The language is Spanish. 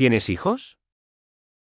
¿Tienes hijos?